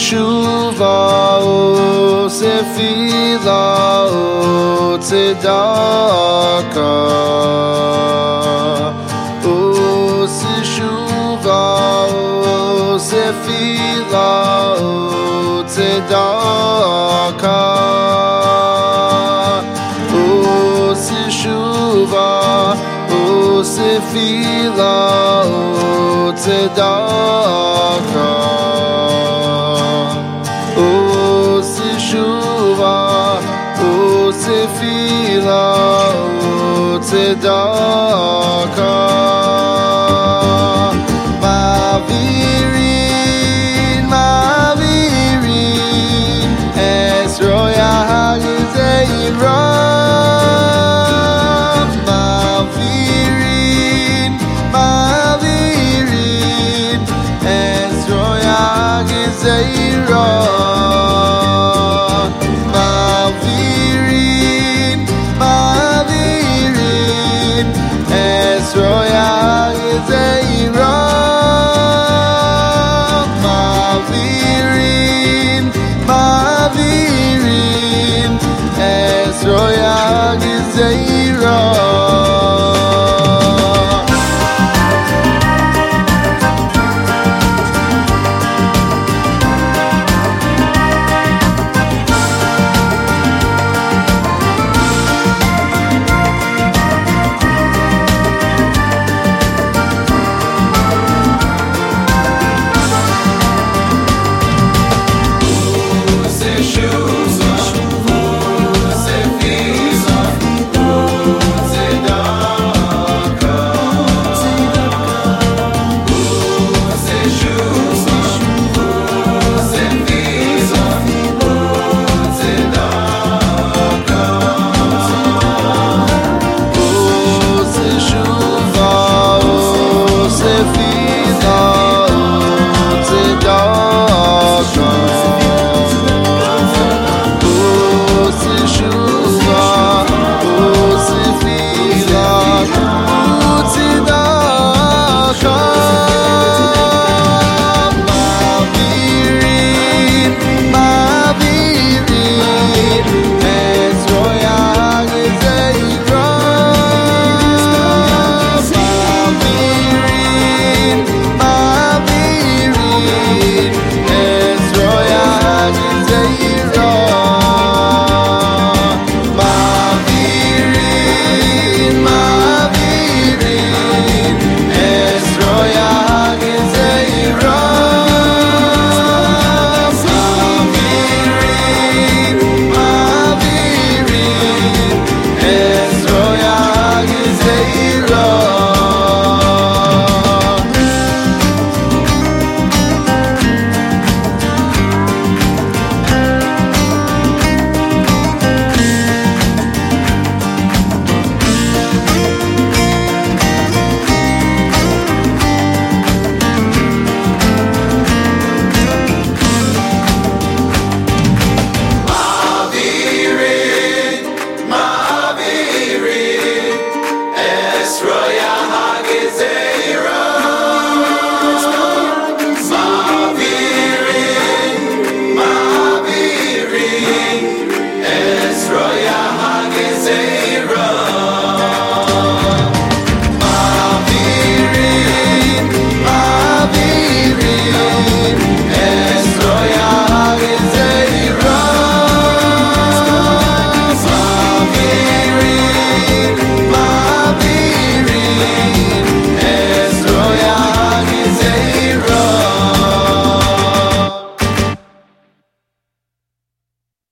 תשובה או תפילה או צדקה או תשובה או תפילה או צדקה או תשובה או תפילה או צדקה O Tzedakah.